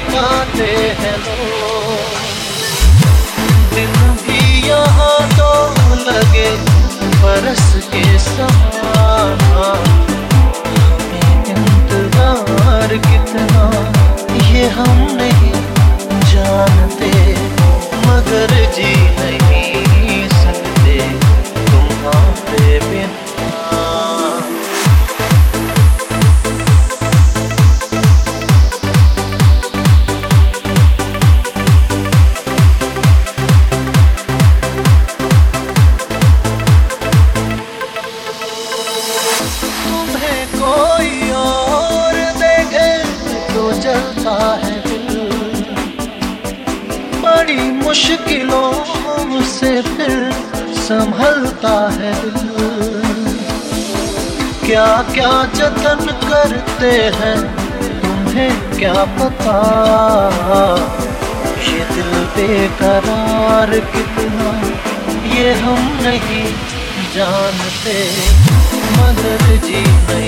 बिताते हैं। मुश्किलों से फिर संभलता है दिल। क्या क्या जतन करते हैं, तुम्हें क्या पता? ये दिल बेकरार कितना, ये हम नहीं जानते। मगर जी नहीं